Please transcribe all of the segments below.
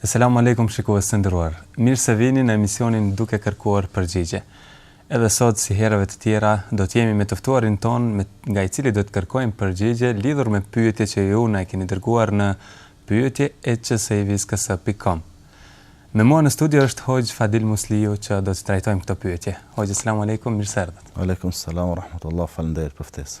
Selam Alejkum shikues të nderuar. Mirë se vini në emisionin Duke kërkuar përgjigje. Edhe sot si herëve të tjera do të jemi me të ftuarin tonë me nga i cili do të kërkojmë përgjigje lidhur me pyetje që ju na keni dërguar në pyetje@csavisks.com. Me mua në studio është Hoxhë Fadil Musliu që do t'i trajtojmë këto pyetje. Hoxhë Selam Alejkum, mirë se erdhët. Alejkum Selam Rahmetullah, faleminderit për ftesën.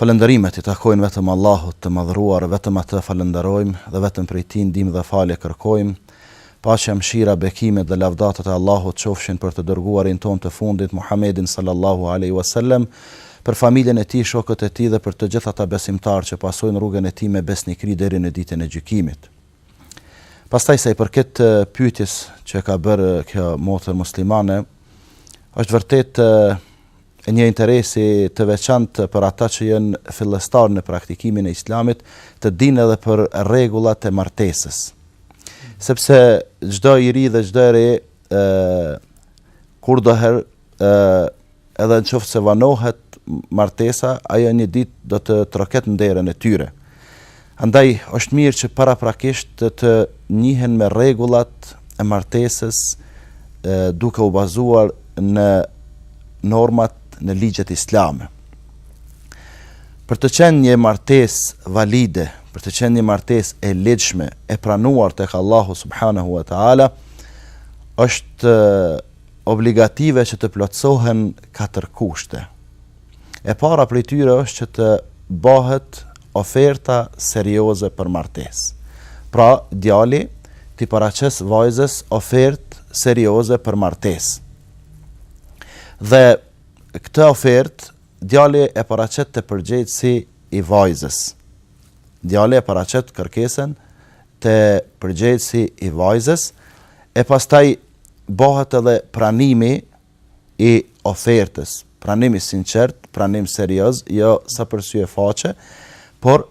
Falënderimet i takojnë vetëm Allahut të Madhëruar, vetëm Atë falënderojmë dhe vetëm prej Tij ndihmë dhe falje kërkojmë. Paqja, mëshira, bekimet dhe lavdatat e Allahut qofshin për të Dërguarin tonë të fundit, Muhammedin sallallahu alejhi ue sellem, për familjen e tij, shokët e tij dhe për të gjithë ata besimtarë që pasojnë rrugën e tij me besnikëri deri në Ditën e Gjykimit. Pastaj sa i përket pyetjes që ka bërë kjo motër muslimane, është vërtet e një interesi të veçantë për ata që janë fillestarë në praktikimin e Islamit, të dinë edhe për rregullat e martesës. Sepse çdo i ri dhe çdo e re ë kurdoherë ë edhe në qoftë se vanohet martesa, ajo një ditë do të troket në derën e tyre. Andaj është mirë që paraprakisht të njihen me rregullat e martesës duke u bazuar në normat në ligjet islame. Për të qenë një martesë valide, për të qenë një martesë e ligjshme e pranuar tek Allahu subhanahu wa taala, është obligative që të plotësohen katër kushte. E para prej tyre është që të bëhet oferta serioze për martesë. Pra, djali t'i paraqes vajzës ofertë serioze për martesë. Dhe këtë ofertë djali e paraqet te përgjegjësi i vajzës. Djali e paraqet kërkesën te përgjegjësi i vajzës e pastaj bëhet edhe pranimi i ofertës, pranim i sinqert, pranim serioz, jo sa për sy e faqe, por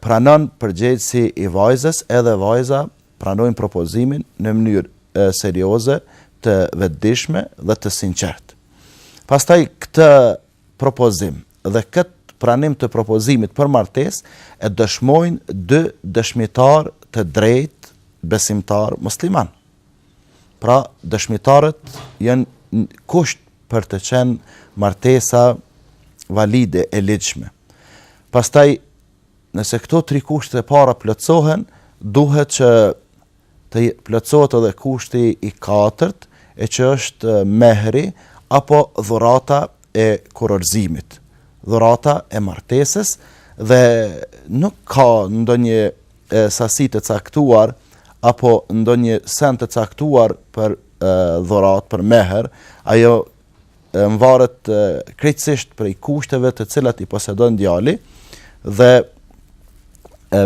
pranon përgjegjësi i vajzës edhe vajza pranojnë propozimin në mënyrë serioze, të vetëdijshme dhe të sinqertë. Pastaj këtë propozim dhe këtë pranim të propozimit për martesë e dëshmojnë dy dëshmitarë të drejtë besimtarë muslimanë. Pra, dëshmitarët janë kusht për të qenë martesa valide, e ligjshme. Pastaj, nëse këto tri kushtet e para plotësohen, duhet që të plotësohet edhe kushti i katërt, e që është mehri apo dhurata e kurorëzimit, dhurata e martesës dhe nuk ka ndonjë sasi të caktuar apo ndonjë send të caktuar për dhuratë, për meher, ajo mvaret krejtësisht prej kushteve të cilat i posedon djali dhe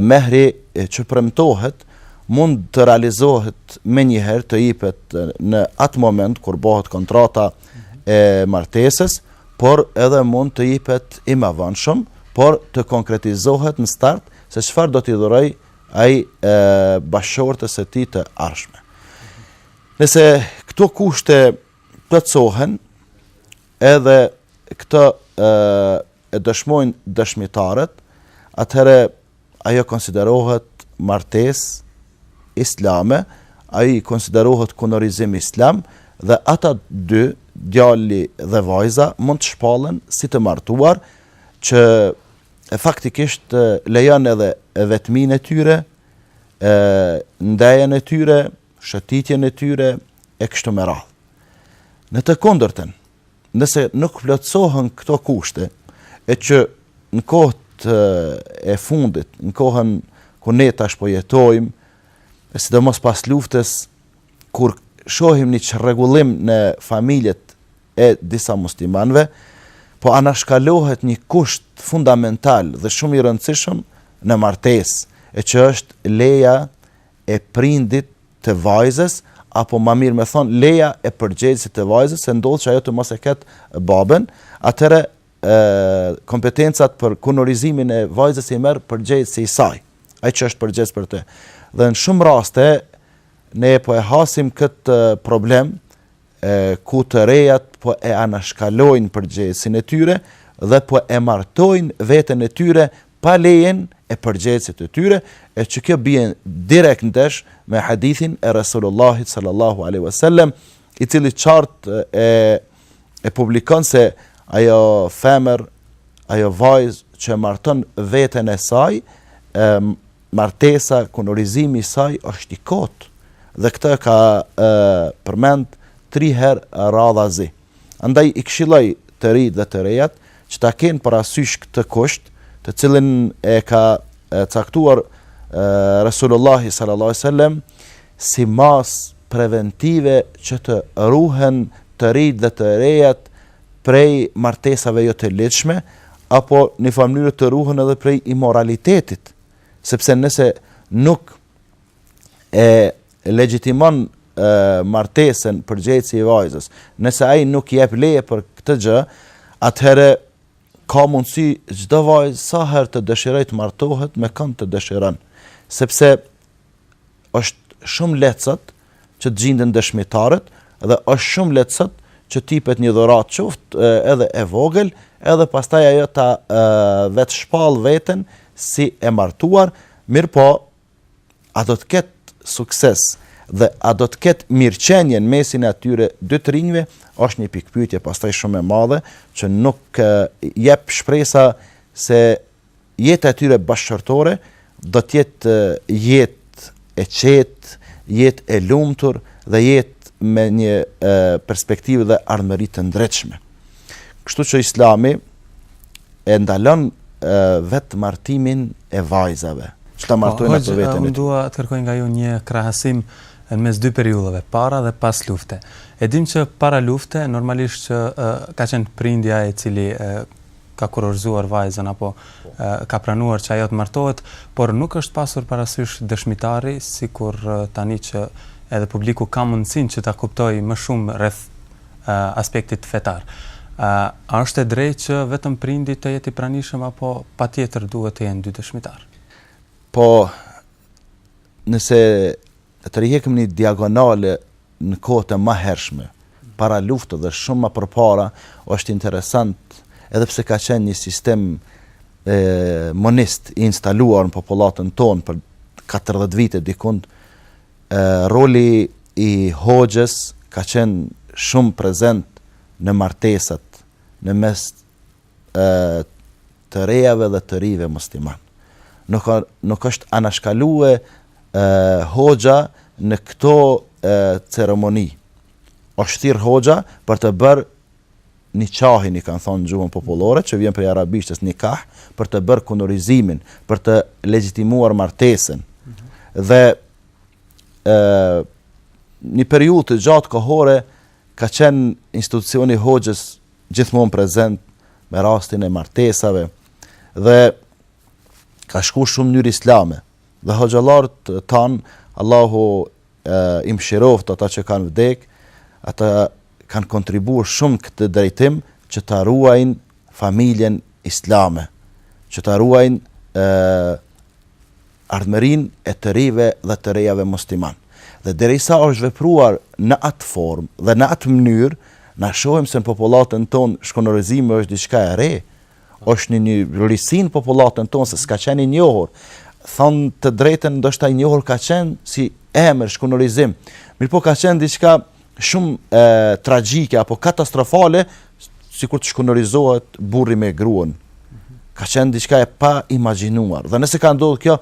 mehri që premtohet mund të realizohet menjëherë të jipet në atë moment kur bohet kontrata e martesës, por edhe mund të jipet i mavonshëm, por të konkretizohet në start Se çfarë do t'i dhurojë ai bashkëshortes së tij të ardhshme. Nëse këto kushte plotësohen, edhe këto e dëshmojnë dëshmitarët, atëherë ajo konsiderohet martesë islame, ai konsiderohet kunorizim islam, dhe ata dy, djali dhe vajza, mund të shpallen si të martuar, që e faktikisht lejon edhe vetminë e tyre, ndejën e tyre, shëtitjen e tyre, e kështu me radhë. Në të kundërtën, nëse nuk plotësohen këto kushte, e që në kohët e fundit, në kohën kur ne tash po jetojmë, e sidomos pas luftës, kur shohim një çrregullim në familjet e disa muslimanëve, po anashkalohet një kusht fundamental dhe shumë i rëndësishëm në martesë, e që është leja e prindit të vajzës, apo ma mirë me thënë, leja e përgjegjësit të vajzës, se ndodh që ajo të mos e ketë babën, atëherë kompetencat për kunorizimin e vajzës i merr përgjegjësi i saj, ai që është përgjegjës për të. Dhe në shumë raste, ne po e hasim këtë problem, ku të rejat po e anashkalojnë përgjegjësin e tyre dhe po e martojnë veten e tyre pa lejen e përgjegjësit të tyre, e që kjo bjen direkt ndesh me hadithin e Resulullahit sallallahu alejhi ve sellem, i cili qartë e e publikon se ajo femër, ajo vajzë që e marton veten e saj, Martesa, kunorizimi i saj është i kotë dhe këtë e ka përmend tri herë radhazi. Andaj i këshilloj të rinjtë dhe të rejat që ta kenë parasysh këtë kusht, të cilin e ka caktuar Resulullahi sallallahu alaihi wasallam si masë preventive që të ruhen të rinjtë dhe të rejat prej martesave jo të ligjshme, apo në një farë mënyre të ruhen edhe prej imoralitetit, sepse nëse nuk e legjitimon martesën përgjegjësi i vajzës, nëse ai nuk jep leje për këtë gjë, atëherë ka mundësi çdo vajzë sa herë të dëshirojë të martohet me kënd të dëshiron, sepse është shumë lehtë sot që të gjinden dëshmitarët dhe është shumë lehtë sot që t'ipet një dhuratë qoftë edhe e vogël, edhe pastaj ajo ta vetëshpall veten si e martuar, mirëpo a do të ketë sukses dhe a do të ketë mirëqenje në mesin e atyre dy të rinjve, është një pikëpyetje pastaj shumë e madhe që nuk jep shpresa se jeta e tyre bashkëshortore do të jetë jetë e qetë, jetë e lumtur dhe jetë me një perspektivë dhe ardhmëri të ndritshme. Kështu që Islami e ndalon vetëmartimin e vajzave, që ta po, martojnë ato veten. Unë dua të kërkoj nga ju një krahasim në mes dy periudhave, para dhe pas lufte. E dim që para lufte normalisht që ka qenë prindi ai i cili ka kurorëzuar vajzën apo ka pranuar që ajo të martohet, por nuk është pasur parasysh dëshmitari, sikur tani që edhe publiku ka mundësinë që ta kuptojë më shumë rreth aspektit fetar. A është e drejtë që vetëm prindi të jetë i pranishëm apo patjetër duhet të jenë dy dëshmitarë? Po, nëse e tërhjekim një diagonale në kohët e mahershme, para lufte dhe shumë ma përpara, është interesant edhe pse ka qenë një sistem e monist i instaluar në popullatën tonë për 40 vite dikund, e, roli i hoxhës ka qenë shumë prezent në martesat në mes e të rejave dhe të rinjve muslimanë. Nuk nuk është anashkalue e hoxha në këto e ceremoni. Është thirr hoxha për të bërë niqahin, i kanë thonë në gjuhën popullore, që vjen prej arabishtes nikah, për të bërë kunorizimin, për të legjitimuar martesën. Mm -hmm. Dhe e, një periudhë të gjatë kohore, ka qenë institucioni i hoxhës gjithmonë prezent me rastin e martesave dhe ka shku shumë në mënyrë islame dhe hoxhallarët tanë Allahu i mëshiroftë ata që kanë vdek ata kanë kontribu shumë në këtë drejtim që ta ruajnë familjen islame që ta ruajnë ardhmërinë e të rive dhe të rejave muslimanë. Dhe derisa është vepruar në atë formë dhe në atë mënyrë, na shohim se në popullatën tonë shkonorizimi është diçka e re, është një risi në popullatën tonë se s'ka qenë i njohur. Thënë të drejtën, ndoshta i njohur ka qenë si emër, shkonorizim, mirëpo ka qenë diçka shumë tragjike apo katastrofale sikur të shkunorizohet burri me gruan. Ka qenë diçka e pa imagjinuar. Dhe nëse ka ndodhur kjo,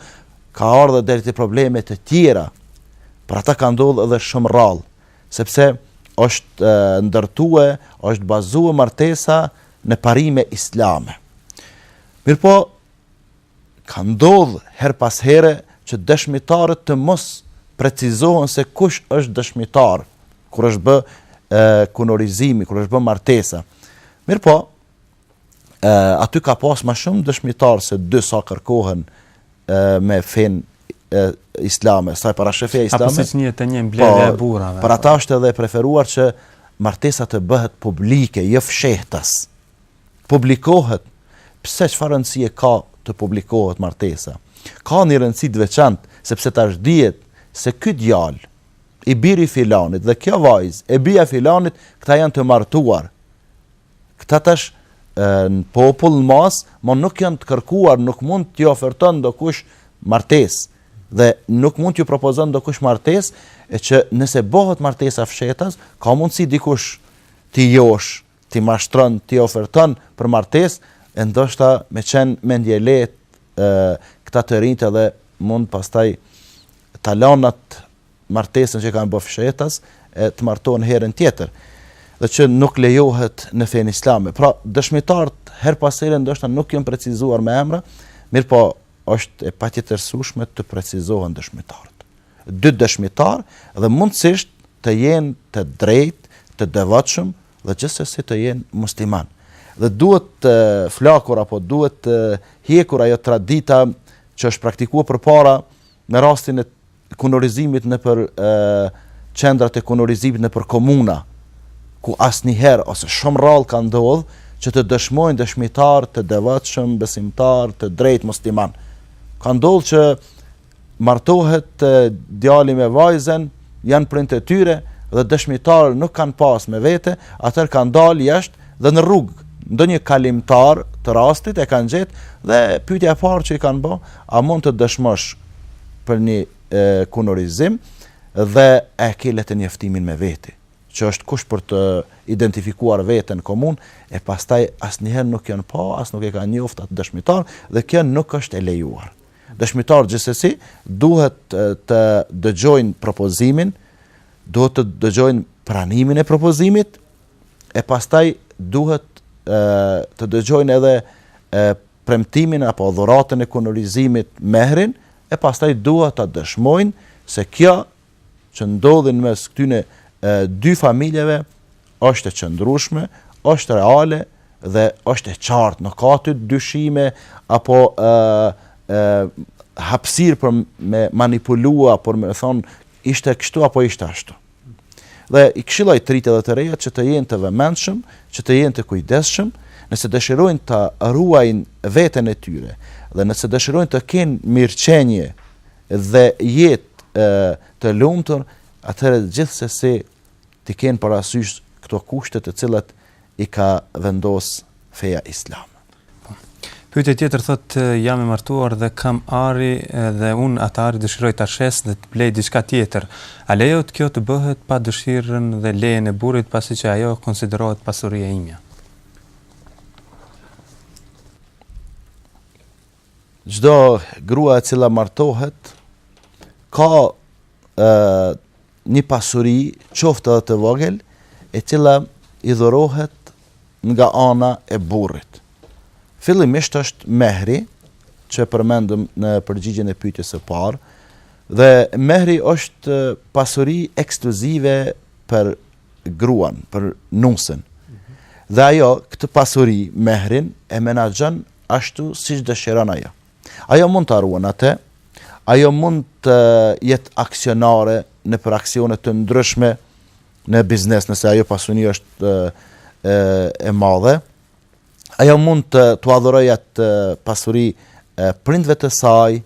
ka ardhur deri te probleme të tjera. Për ata ka ndodhur edhe shumë rrallë, sepse është ndërtue, është bazue martesa në parime islame. Mirëpo, Ka ndodhë herë pas here që dëshmitarët të mos precizohen se kush është dëshmitar kur është bë kunorizimi, kur është bë martesa. Mirëpo, aty ka pas ma shumë dëshmitarë se dy sa kërkohen me fenë islame, sa e parasheh feja islame. Apo siç njihet një mbledhje po, e burrave. Për ata është edhe preferuar që martesa të bëhet publike, jo fshehtas. publikohet, pse çfarë rëndësie ka të publikohet martesa? Ka një rëndësi të veçantë, sepse tash dihet se ky djalë, i biri i filanit dhe kjo vajzë, e bija e filanit, këta janë të martuar. Këta tash në popull në masë, më nuk janë të kërkuar, nuk mund t'ju oferton dokush martesë dhe nuk mund t'ju propozon dokush martesë, e që nëse bëhet martesa fshetas, ka mundësi dikush t'i josh t'i mashtron, t'i oferton për martesë, e ndoshta me qenë mendjelehtë, këta të rinjtë edhe mund pastaj ta lanë atë martesën që kanë bërë fshetas, e të martohen herën tjetër. Dhe që nuk lejohet në fenë islame. Pra, dëshmitarët herë pas here ndoshta nuk janë precizuar me emra, mirëpo është e patjetërsushme të precizohen dëshmitarët. dy dëshmitarë dhe mundësisht të jenë të drejtë, të devotshëm dhe gjithsesi të jenë muslimanë. Dhe duhet flakur apo duhet hjekur ajo tradita që është praktikuar përpara me rastin e kunorizimit nëpër qendrat e kunorizimit nëpër komuna, ku asnjëherë ose shumë rrallë ka ndodhur që të dëshmojnë dëshmitarë të devotshëm, besimtarë, të drejtë muslimanë. Ka ndodhur që martohet djali me vajzën, janë prindët e tyre dhe dëshmitarë nuk kanë pas me vete, atëherë kanë dalë jashtë dhe në rrugë, ndonjë kalimtar të rastit e kanë gjetë dhe pyetja e parë që i kanë bo, a mund të dëshmosh për një e, kunorizim dhe a e ke letërnjoftimin me vete që është kusht për të identifikuar veten në komunë, e pastaj asnjëherë nuk janë pa, as nuk e ka njoft atë dëshmitar, dhe kjo nuk është e lejuar. Dëshmitarët gjithsesi duhet të dëgjojnë propozimin, duhet të dëgjojnë pranimin e propozimit e pastaj duhet të dëgjojnë edhe premtimin apo dhuratën e kunorizimit, mehrin, e pastaj duhet ta dëshmojnë se kjo që ndodhin mes këtyne dy familjeve është e qëndrueshme, është reale dhe është e qartë, nuk ka aty dyshime apo hapësirë për me manipulua, për me thonë ishte kështu apo ishte ashtu. Dhe i këshilloj të rinjtë dhe të rejat që të jenë të vëmendshëm, që të jenë të kujdesshëm, nëse dëshirojnë të ruajnë veten e tyre dhe nëse dëshirojnë të kenë mirëqenie dhe jetë e, të lumtur, atëherë gjithsesi t'i kenë parasysh këto kushte të cilat i ka vendos feja islame. Pyetja tjetër thot jam e martuar dhe kam ari dhe un atë ari dëshiroj ta shes dhe të blej diçka tjetër. A lejohet kjo të bëhet pa dëshirën dhe lejen e burrit pasi që ajo konsiderohet pasuri e imja? Çdo grua e cila martohet ka një pasuri, qoftë edhe të vogël, e cila i dhurohet nga ana e burrit. Fillimisht është mehri, që e përmendëm në përgjigjen e pyetjes së parë, dhe mehri është pasuri ekskluzive për gruan, për nusen. Dhe ajo këtë pasuri, mehrin, e menaxhon ashtu siç dëshiron ajo. Ajo mund ta ruan atë, ajo mund të jetë aksionare nëpër aksione të ndryshme në biznes, nëse ajo pasuri është e, e madhe, ajo mund t'ua dhuroj atë pasuri e, prindve të saj,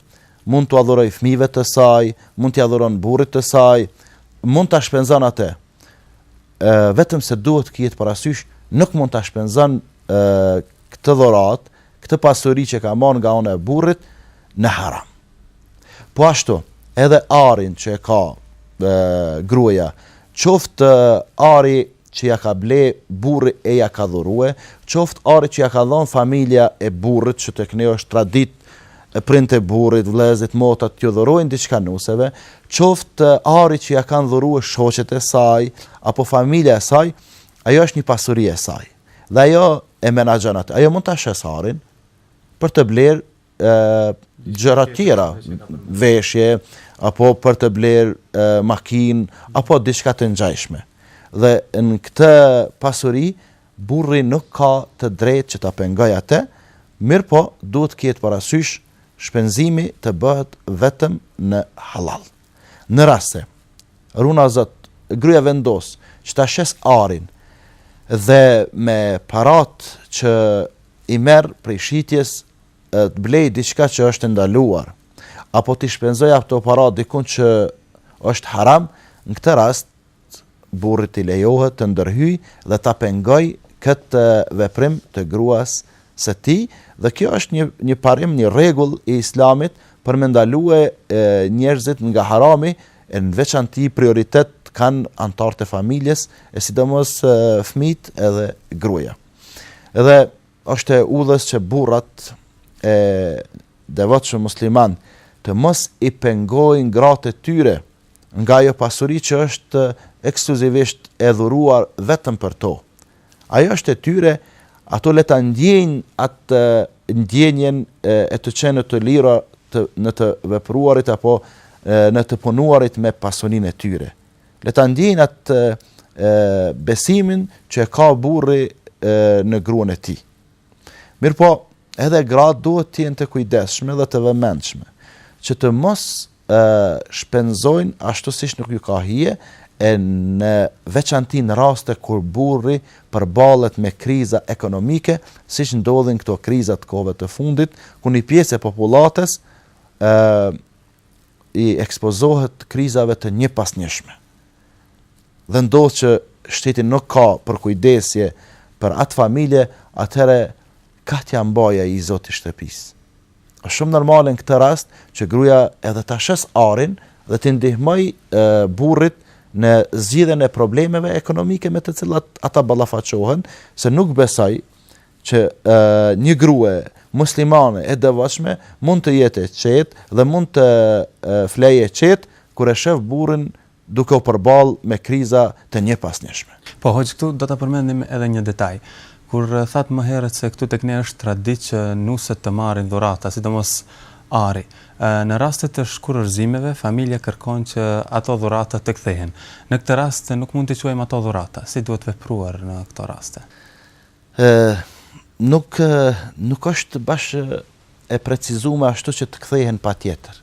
mund t'ua dhuroj fmive të saj, mund t'ia dhuron burrit të saj, mund ta shpenzon atë. vetëm se duhet të kihet parasysh nuk mund ta shpenzon këtë dhuratë, këtë pasuri që e ka marrë nga ana e burrit në haram. Po ashtu, edhe arin që e ka e, gruaja, qoftë ari që ja ka ble burri e ja ka dhurue, qoftë ari që ja ka dhon familja e burrit që te ne është tradit e prindtë e burrit, vëllezërit, motrat t'ju dhurojnë diçka nuseve, qoftë ari që ia kanë dhurue shoqet e saj apo familja e saj, ajo është një pasuri e saj dhe ajo e menaxhon atë. Ajo mund ta shesë arin për të blerë gjëra të tjera, veshje apo për të blerë makinë apo diçka të ngjashme. Dhe në këtë pasuri Burri nuk ka të drejtë që ta pengojë atë, mirëpo duhet të ketë parasysh shpenzimi të bëhet vetëm në hallall. Në rast se, ruana Zot, gruaja vendos që ta shesë arin dhe me paratë që i merr prej shitjes të blejë diçka që është e ndaluar apo t'i shpenzojë ato para dikund që është haram, në këtë rast burrit i lejohet të ndërhyjë dhe ta pengojë këtë veprim të gruas së tij dhe kjo është një një parim një rregull i Islamit për me ndalue njerëzit nga harami e në veçanti prioritet kanë anëtarët e familjes e sidomos fëmijët edhe gruaja dhe është e udhës që burrat e devotshëm muslimanë të mos i pengojnë gratë e tyre nga ajo pasuri që është ekskluzivisht e dhuruar vetëm për to. Ajo është e tyre, ato le ta ndjejnë atë ndjenjen e të qenë të lira të, në të vepruarit apo në të punuarit me pasurinë e tyre. Le ta ndjejnë atë besimin që e ka burri në gruan e tij. Mirpo, edhe gratë duhet të jenë të kujdesshme dhe të vëmendshme që të mos e shpenzojnë ashtu siç nuk ju ka hije, e në veçanti në raste kur burri përballet me kriza ekonomike, siç ndodhin këto kriza të kohëve të fundit, ku një pjesë e popullatës ë i ekspozohet krizave të njëpasnjëshme. Dhe ndodh që shteti nuk ka përkujdesje për atë familje, atëherë ka t'ia mbajë i zoti shtëpisë. Është shumë normale në këtë rast që gruaja edhe ta shesë arin dhe t'i ndihmojë burrit në zgjidhjen e problemeve ekonomike me të cilat ata ballafaqohen, se nuk besoj që e, një grue muslimane e devotshme mund të jetë e qetë dhe mund të flejë e qetë kur e shef burrin duke u përballë me kriza të njëpasnjëshme. Po hoxhë këtu do ta përmendim edhe një detaj. Kur thatë më herët se këtu tek ne është traditë që nuset të marrin dhurata, sidomos ari. Në raste të shkurorëzimeve, familja kërkon që ato dhurata të kthehen. Në këtë rast nuk mund t'i quajmë ato dhurata. Si duhet vepruar në këto raste? Ë, nuk, nuk është bash e precizume ashtu që të kthehen patjetër.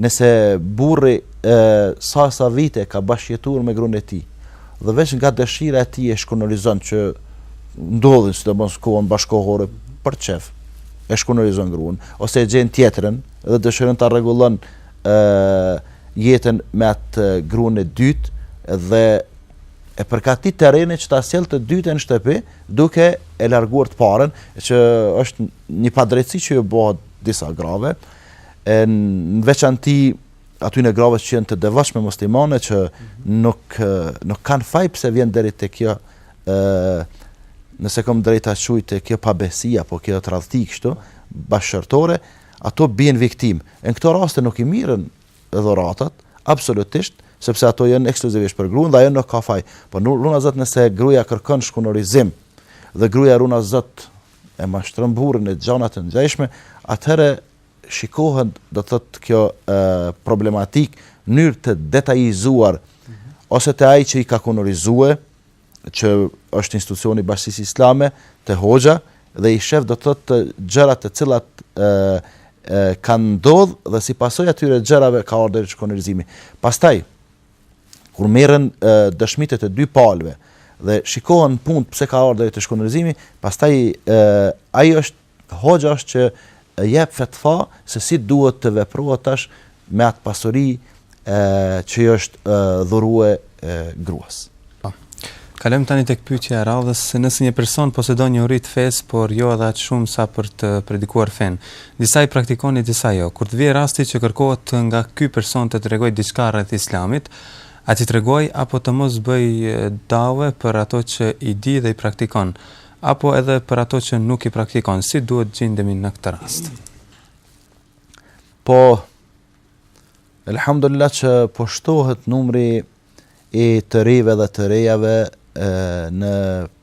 Nëse burri sa e sa vite ka bashkëjetuar me gruan e tij dhe veç nga dëshira e tij e shkunorizon që ndodhin sidomos kohën bashkëkohore për qef e shkunorizon gruan ose e gjen tjetrën dhe dëshiron ta rregullon jetën me atë gruan e dytë dhe e përgatit terrenin që ta sjell të dytën në shtëpi duke e larguar të parën që është një padrejtësi që ju bëhet disa grave e në veçanti atyne grave që janë të devotshme muslimane që mhm. nuk nuk kanë faj pse vjen deri te kjo ë nëse kam të drejtë ta quj kjo pabesi apo kjo tradhti kështu bashkëshortore, ato bien viktim. E në këto raste nuk i mirren dhuratat, absolutisht, sepse ato janë ekskluzivisht për gruan dhe ajo nuk ka faj. Po runa Zot nëse gruaja kërkon shkunorizim dhe gruaja runa Zot e mashtron burrin e gjana të ngjashme, atëherë shikohen do të thotë kjo problematikë në mënyrë të detajizuar ose te ai që i ka kunorizue, që është institucioni i bashkësisë islame, te hoxha dhe i shef do të thotë të gjërat të cilat kanë ndodh dhe si pasojë e atyre gjërave ka ardhur deri shkunorizimi. Pastaj kur merren dëshmitë e dy palëve dhe shikohen punët pse ka ardhur deri te shkunorizimi, pastaj ai është hoxha është që jep fetva se si duhet të veprohet tash me atë pasuri që i është dhurue gruas. Kalojmë tani tek pyetja e radhës, nëse një person posedon njohuri të fesë, por jo edhe aq shumë sa për të predikuar fenë. Disa i praktikon, disa jo. Kur të vijë rasti që kërkohet nga ky person të tregojë diçka rreth Islamit, a t'i tregojë apo të mos bëjë dave për ato që i di dhe i praktikon, apo edhe për ato që nuk i praktikon? Si duhet të gjendemi në këtë rast? Po Elhamdulillah që po shtohet numri i të rinjve dhe të rejave në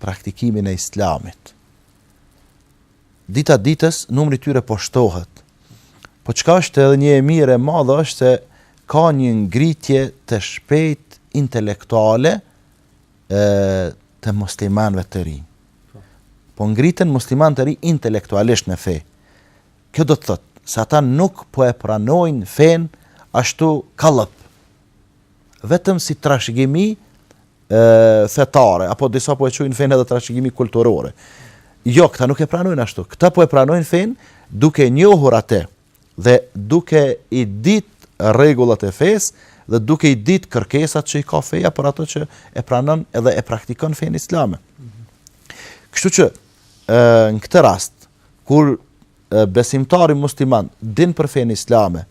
praktikimin e islamit. Dita ditës, numri i tyre po shtohet. Po çka është edhe një e mirë e madhe është se ka një ngritje e shpejtë intelektuale të muslimanëve të rinj. Po ngriten muslimanët e rinj intelektualisht në fe. Kjo do të thotë se ata nuk po e pranojnë fenë ashtu kallëp, vetëm si trashëgimi fetare, apo disa po e quajnë fenë edhe trashëgimi kulturore. Jo, këta nuk e pranojnë ashtu. Këta po e pranojnë fenë duke e njohur atë dhe duke i ditë rregullat e fesë dhe duke i ditë kërkesat që i ka feja për atë që e pranon edhe e praktikon fenë islame. Kështu që në këtë rast Kur besimtari musliman din për fenë islame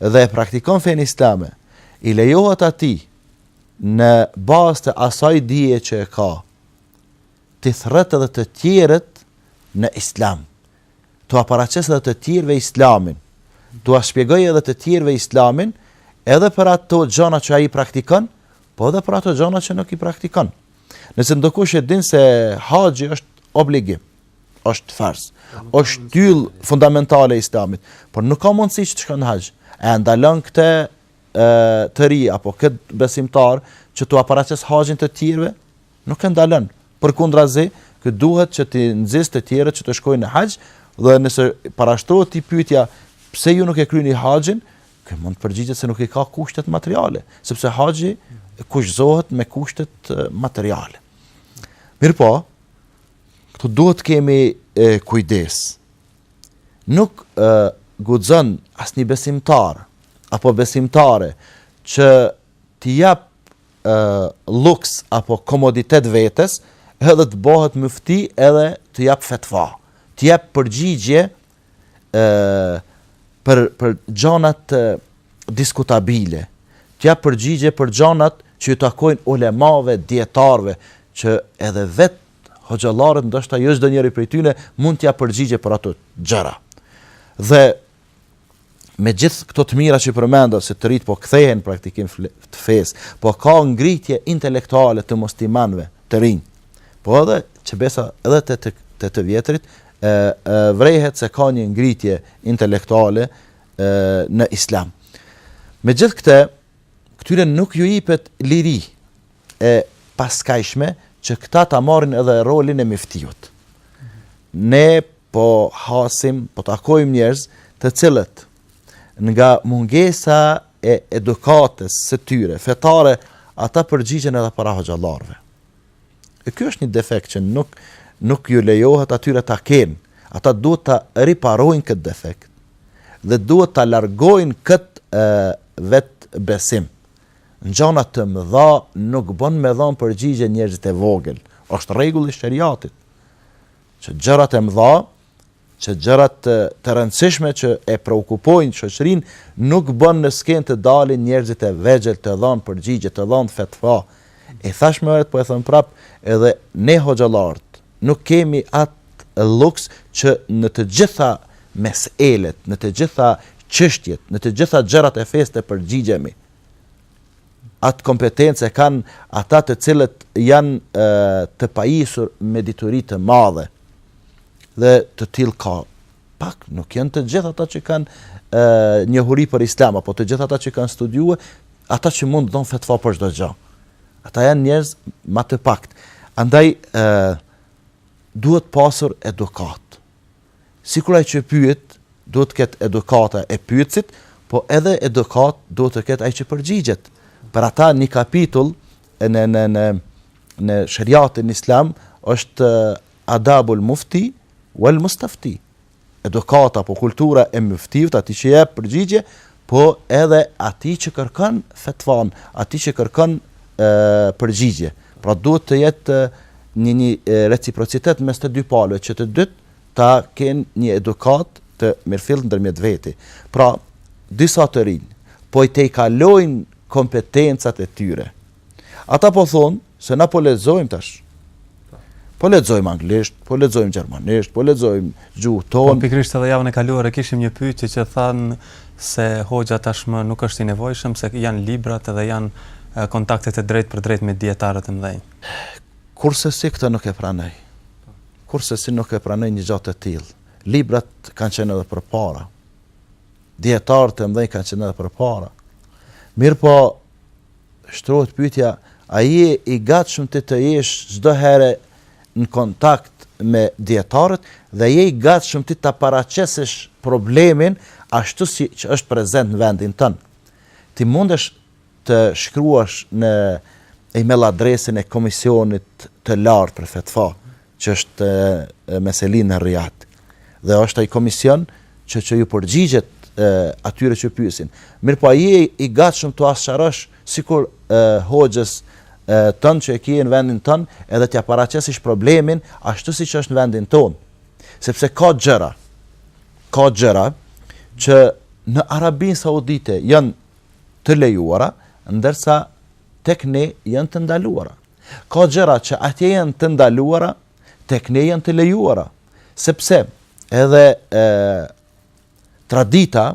dhe e praktikon fenë islame, i lejohet atij në bazë të asaj dije që e ka, t'i thërret edhe të tjerët në islam, t'ua paraqes edhe të tjerëve islamin, t'ua shpjegoj edhe të tjerëve islamin, edhe për ato gjona që ai praktikon, po edhe për ato gjona që nuk i praktikon. Nëse ndokush e din se haxhi është obligim, është farz. Është shtyllë fundamentale e Islamit, por nuk ka mundësi që të shkon në haxh. E ndalon këtë ë të ri apo kët besimtar që t'ua paraqes haxhin të tjerëve, nuk e ndalon. Përkundrazi, ky duhet që t'i nxis të tjerët që të shkojnë në haxh dhe nëse parashtrohet atij pyetja pse ju nuk e kryeni haxhin, ky mund të përgjigjet se nuk i ka kushtet materiale, sepse haxhi kushtëzohet me kushtet materiale. Mirpo, Këtu duhet të kemi kujdes. Nuk guxon asnjë besimtar apo besimtare që t'i jap luks apo komoditet vetes, edhe të bëhet myfti edhe të jap fetva, të jap përgjigje për për gjanat diskutabile, të jap përgjigje për gjanat që ju takojnë ulemave, dietarëve, që edhe vet hoxhallarët ndoshta jo çdo njëri prej tyre mund të jap përgjigje për ato gjëra. Dhe me gjithë këto të mira që përmenda se të rinjt po kthehen praktikim të fesë, po ka ngritje intelektuale të muslimanëve të rinj. Po edhe që besa edhe te të, të, të vjetrit, e, e, vrejhet se ka një ngritje intelektuale e, në islam. Me gjithë këte, këtyre nuk ju ipet liri, e paskajshme që këta ta marrin edhe rolin e myftiut. Ne po hasim, po takojmë njerëz të cilët nga mungesa e edukatës së tyre fetare, ata përgjigjen edhe para hoxhallarëve. E ky është një defekt që nuk nuk ju lejohet atyre ta kenë. Ata duhet ta riparojnë këtë defekt dhe duhet ta largojnë këtë ë vetbesim. N'gjana të mëdha nuk bën me dhënë përgjigje njerëzit e vogël. Është rregull i sheriatit që gjërat e mëdha, që gjërat të të rëndësishme që e preokupojnë shoqërinë nuk bën në skenë të dalin njerëzit e vegjël të dhanë përgjigje, të dhanë fetva. E thash më herët po e them prapë edhe ne hoxhallarët nuk kemi atë luks që në të gjitha meselet, në të gjitha çështjet, në të gjitha gjërat e fesë të përgjigjemi. atë kompetencë e kanë ata të cilët janë të pajisur me dituri të madhe. Dhe të tillë ka pak, nuk janë të gjithë ata që kanë njohuri për Islam apo të gjithë ata që kanë studiue, ata që mund dhon fetva për çdo gja. Ata janë njerëz ma të paktë. Andaj ë duhet pasur edukatë. Sikur ai që pyet duhet të ketë edukata e pyetësit, po edhe edukatë duhet të ketë ai që përgjigjet. Për atë një kapitull në në në në sheriatin islam është adabul mufti wal mustafti. Edukata apo kultura e myftiut, atij që jep përgjigje, Po edhe atij që kërkon fetvanë, atij që kërkon përgjigje. Pra duhet të jetë një një reciprocitet mes të dy palëve, që të dytë ta kenë një edukatë të mirëfilltë ndërmjet veti. Pra, disa të rinj, po i tejkalojnë kompetencat e tyre. Ata po thonë, Se na po lexojmë tash. Po lexojmë anglisht, po lexojmë gjermanisht, po lexojmë gjuhën tonë. Po pikërisht edhe javën e kaluar e kishim një pyetje që thanë se hoxha tashmë nuk është i nevojshëm se janë librat dhe janë kontaktet e drejtpërdrejtë me dijetarët e mëdhenj. Kurrsesi këtë nuk e pranoj. Kurrsesi nuk e pranoj një gja të tillë. Librat kanë qenë edhe përpara. Dijetarët e mëdhenj kanë qenë edhe përpara. Mirëpo, shtrohet pyetja, a je i gatshëm ti të jesh çdoherë në kontakt me dijetarët dhe a je i gatshëm ti ta paraqesësh problemin ashtu siç është prezent në vendin tënd. Ti mundesh të shkruash në email adresën e Komisionit të Lartë për Fetva, që është me seli në Riad. Dhe është ai komision që që iu përgjigjet e, atyre që pyesin. Mirëpo a je i gatshëm t'ia sqarosh sikur e, hoxhës tënd që e ke në vendin tënd edhe t'ia paraqesish problemin ashtu siç është në vendin tonë. Sepse ka gjëra, ka gjëra që në Arabinë Saudite janë të lejuara, ndërsa tek ne janë të ndaluara. Ka gjëra që atje janë të ndaluara, tek ne janë të lejuara, sepse edhe e, tradita,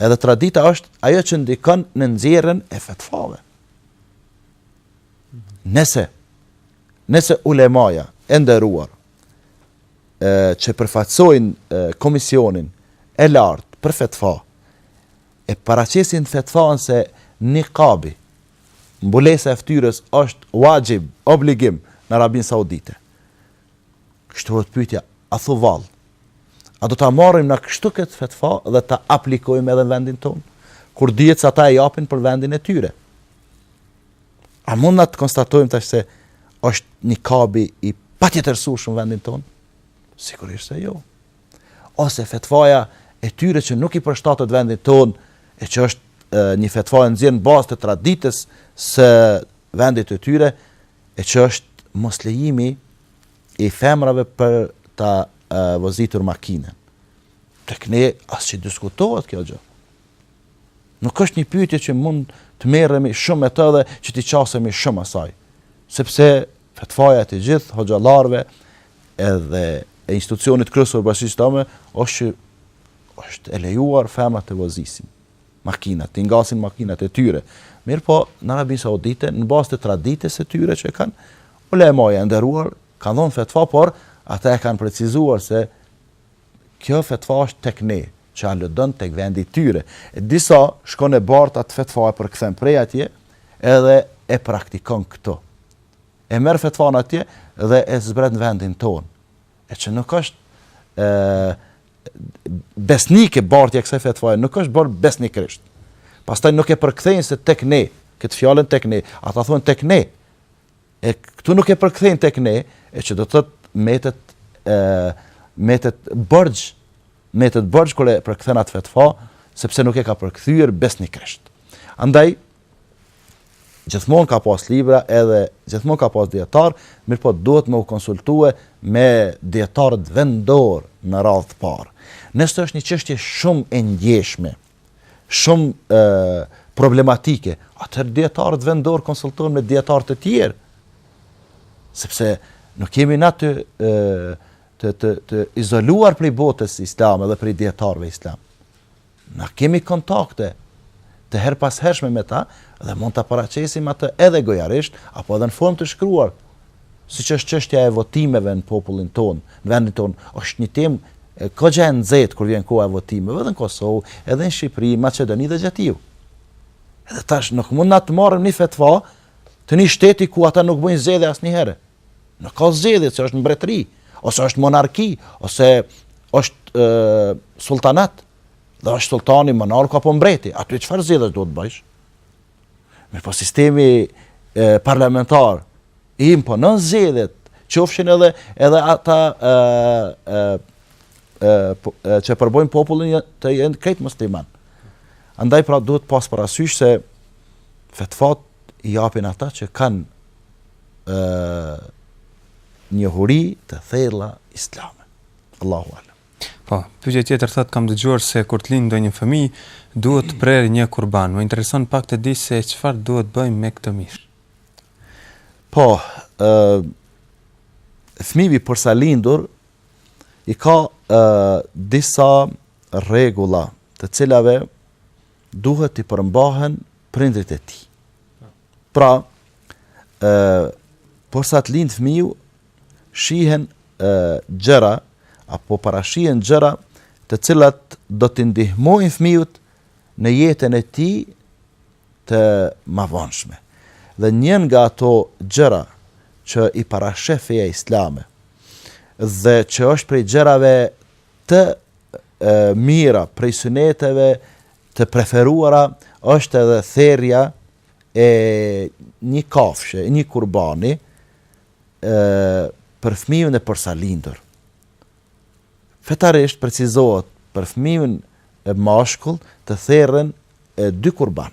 edhe tradita është ajo që ndikon në nxjerrjen e fetfave. Nëse, nëse ulemaja e nderuar, e, që përfaqësojnë komisionin e lartë për fetfa, e paraqesin fetfanë se nikabi, mbulesa e fytyrës është vaxhib, obligim, në Arabinë Saudite. Kështu bëhet pyetja, a thu vallë, a do ta marrim na kështu këtë fetva dhe ta aplikojmë edhe në vendin tonë, kur dihet se ata e japin për vendin e tyre? A mund na të konstatojmë tash se është nikabi i patjetërsueshëm në vendin tonë? Sigurisht se jo. ose fetvaja e tyre që nuk i përshtatet vendit tonë e që është një fetva e nxjerrë në bazë të traditës së vendit të tyre e që është moslejimi i femrave për ta vozitur makinën. Tek ne as që diskutohet kjo gjë. Nuk është një pyetje që mund të merremi shumë me të dhe që t'i qasemi shumë asaj. Sepse fetfaja e të gjithë hoxhallarëve edhe e institucionit kryesor Bashkësisë Islame është që është e lejuar femrat të vozisin makinat, të ngasin makinat e tyre. Mirëpo, në Arabinë Saudite, në bazë të traditës së tyre që e kanë, ulema e nderuar, kanë dhënë fetfa, por ata e kanë precizuar se Kjo fetva është tek ne, që aludon tek vendi i tyre. E disa shkon e bart atë fetva e përkthen prej atje edhe e praktikon këtu. E merr fetvanë atje dhe e zbret në vendin tonë. E që nuk është e, besnike bartja e kësaj fetvaje, nuk është bërë besnikërisht. Pastaj nuk e përkthejnë se tek ne, këtë fjalën tek ne, ata thonë tek ne. e këtu nuk e përkthejnë tek ne, e që do të thotë metet metet borxh, metet borxh kur e përkthen atë fetva, sepse nuk e ka përkthyer besnikërisht. Andaj gjithmonë ka pas libra edhe gjithmonë ka pas dijetarë, mirëpo duhet me u konsultue me dijetarët vendorë në radhë të parë. Nëse është një çështje shumë e ndjeshme, shumë problematike, atëherë dijetarët vendorë konsultohen me dijetarë të tjerë, sepse nuk jemi na të, të, të, të izoluar prej botës islame dhe prej dijetarëve islamë. Na kemi kontakte të herëpashershme me ta dhe mund ta paraqesim atë edhe gojarisht, apo edhe në formë të shkruar, Siç është çështja e votimeve në popullin tonë, në vendin tonë, është një temë goxha e nxehtë kur vjen koha e votimeve edhe në Kosovë, edhe në Shqipëri, Maqedoni dhe gjetiu. Edhe tash nuk mund na të marrim një fetva të një shteti ku ata nuk bëjnë zgjedhje asnjëherë. Nuk ka zgjedhje, se është mbretëri, ose është monarki, ose është e, sultanat, dhe është sultani, monarku apo mbreti, aty çfarë zgjedhje do të bësh? Mirëpo sistemi parlamentar i imponon zgjedhjet, qofshin edhe edhe ata që përbojnë popullin të jenë krejt musliman. Andaj pra duhet pas parasysh se fetfat i japin ata që kanë njohuri të thella islame. Allahu alam. Po, pyetja tjetër thotë kam dëgjuar se kur të lind ndonjë fëmijë duhet të prerë një kurban. Më intereson pak të di se çfarë duhet të bëjmë me këtë mish. Po, ë uh, fëmija i porsalindur i ka ë uh, disa rregulla të cilave duhet të përmbahen prindrit e tij. Pra, ë uh, porsa të lind fëmiu shihen gjëra apo parashihen gjëra të cilat do t'i ndihmojnë fëmijut në jetën e tij të mavonshme. Dhe një nga ato gjëra që i parasheh feja islame dhe që është prej gjërave të e, mira, prej syneteve të preferuara është edhe therja e një kafshe, një kurbani, për fëmijën e porsalindur. Fetarisht precizohet për fëmijën mashkull të therren dy kurban.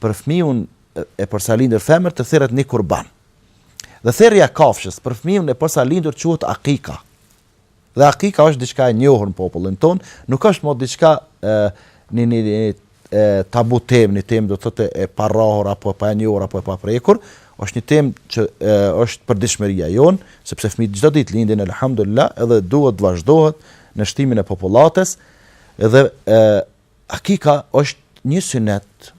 Për fëmijën e porsalindur femër të therret një kurban. Dhe therrja e kafshës për fëmijën e porsalindur quhet akika. Dhe akika është diçka e njohur në popullin tonë, nuk është më diçka një një një tabu temë, një temë do të thotë e parrahur apo e panjohur apo e paprekur, është një temë që e, është përditshmëria jonë, sepse fëmijët çdo ditë lindin elhamdulillah, edhe duhet të vazhdohet në shtimin e popullatës, edhe e, akika është një synet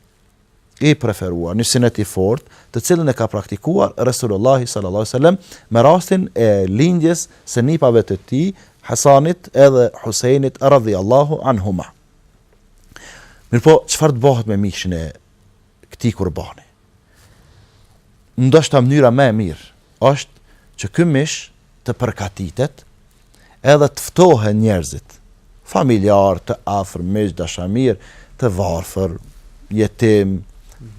i preferuar, një synet i fortë, të cilën e ka praktikuar Resulullahi sallallahu alejhi ve sellem me rastin e lindjes së nipave të tij, Hasanit edhe Husejnit radhiyallahu anhuma. Mirpo, çfarë të bëhet me mishin e këtij kurbani? Ndoshta mënyra më e mirë është që ky mish të përkatitet edhe të ftohen njerëzit, familjarë, të afërm, miq, dashamirë, të varfër, jetim,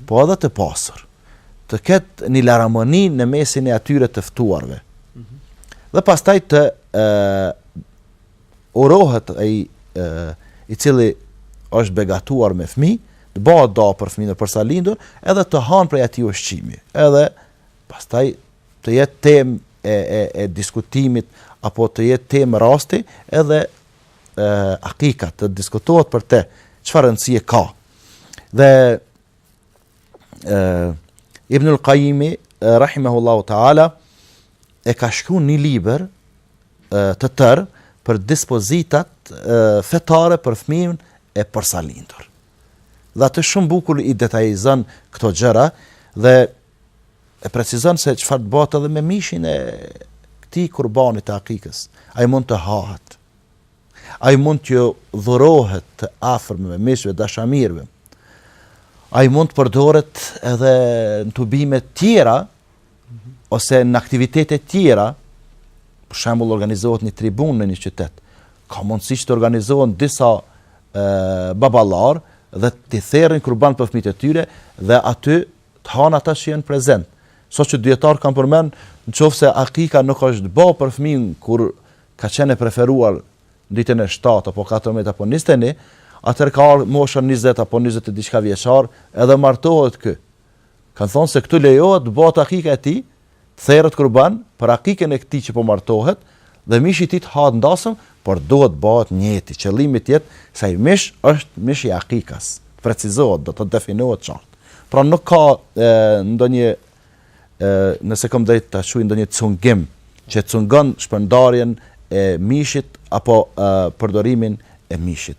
po edhe të pasur, të ketë një laramoni në mesin e atyre të ftuarve. Dhe pastaj të e, urohet e i, e, i cili është begatuar me fmi, të bëhet dua për fminë e porsalindur, edhe të hanë prej atij ushqimi, edhe Pastaj të jetë temë e e e diskutimit apo të jetë temë rasti edhe e akika të diskutohet për te çfarë rëndësie ka. Dhe e Ibn al-Qayyimi rahimahullahu ta'ala e ka shkruar një libër të tërë për dispozitat fetare për fëmijën e porsalindur. Dhe atë shumë bukur i detajizon këto gjëra dhe e precizon se çfarë të bëhet edhe me mishin e këtij kurbanit të akikës. Ai mund të hahet. Ai mund të dhurohet të afërmve, miqve, dashamirëve. Ai mund të përdoret edhe në tubime të tjera ose në aktivitete të tjera. Për shembull organizohet një tribunë në një qytet. Ka mundësi që të organizohen disa baballarë dhe të therin kurban për fëmijët e tyre dhe aty të hanë ata që janë prezentë. Saqë dijetarët kanë përmend, në qoftë se akika nuk është bë për fëmijën kur ka qenë e preferuar në ditën e shtatë apo katërmbëdhjetë apo njëzet e një, atëherë ka ardhur mosha njëzet apo njëzet e diçka vjeçar edhe martohet ky. Kanë thonë se këtu lejohet të bëhet akika e tij të theret kurban për akikën e këtij që po martohet dhe mishi i tij të hahet n'dasëm, por duhet të bëhet nijeti, qëllimi të jetë se ai mish është mishi i akikës, të precizohet, do të definohet qartë. Pra nuk ka ndonjë, nëse kam të drejtë ta quaj ndonjë cungim që e cungon shpërndarjen e mishit apo përdorimin e mishit.